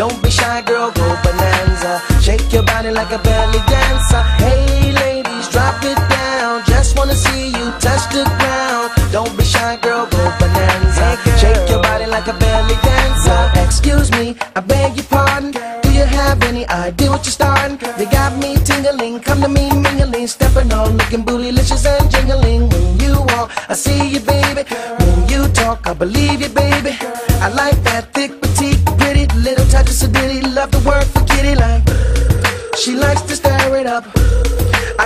Don't be shy, girl, go bonanza. Shake your body like a belly dancer. Touch the ground. Don't be shy, girl, go bonanza. Shake your body like a belly dancer. Excuse me, I beg your pardon. Do you have any idea what you're starting? You got me tingling, come to me mingling, stepping on, looking bootylicious and jingling. When you walk, I see you, baby. When you talk, I believe you, baby. I like that thick, petite, pretty, little touch of sedity. Love the word for kitty like. She likes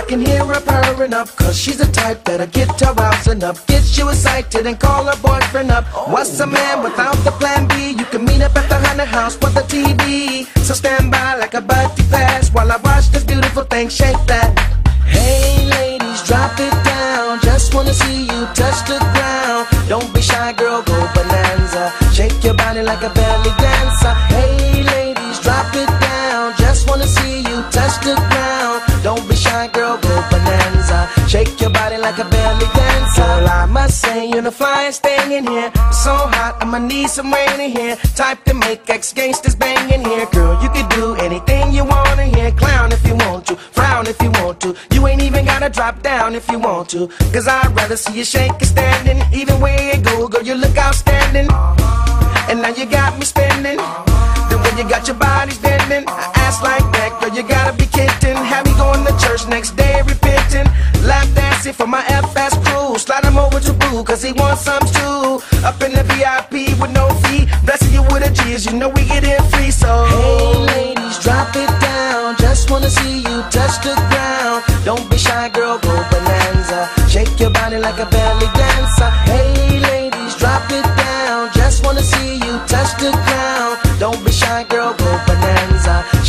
can hear her purring up, cause she's the type that'll get her rousing up. Get you excited and call her boyfriend up. What's a man without the plan B? You can meet up at the honey house with the TV. So stand by like a buddy pass while I watch this beautiful thing shake that. Hey ladies, drop it down. Just wanna see you touch the ground. Don't be shy, girl, go bonanza. Shake your body like a belly dancer. Hey ladies, drop it down. Just wanna see you touch the ground. Don't be shy, girl, Well, I must say, you're the flyest thing in here. So hot, I'ma need some rain in here. Type to make ex gangsters bang in here. Girl, you can do anything you wanna hear. Clown if you want to, frown if you want to. You ain't even gotta drop down if you want to. Cause I'd rather see you shake and standing. Even where you go, girl, you look outstanding. And now you got me spending. The way you got your bodies bending. I ass like that, girl, you gotta be kidding. Have me going to church next day repenting. Cause he wants some too. Up in the VIP with no fee. Blessing you with a G's, you know we get in free, so. Hey ladies, drop it down. Just wanna see you touch the ground. Don't be shy, girl, go bonanza. Shake your body like a belly dancer. Hey ladies, drop it down. Just wanna see you touch the ground. Don't be shy, girl, go bonanza.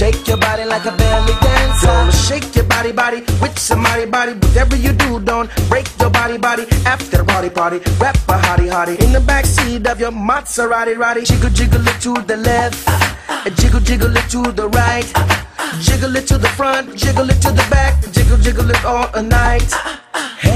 Shake your body like a belly dancer. Yo, shake your body, body with somebody, body. Whatever you do, don't break your body, body. After the party, party, rap a hottie, hottie. In the backseat of your Maserati, roddy. Jiggle, jiggle it to the left. Jiggle, jiggle it to the right. Jiggle it to the front, jiggle it to the back. Jiggle, jiggle it all night. Hey,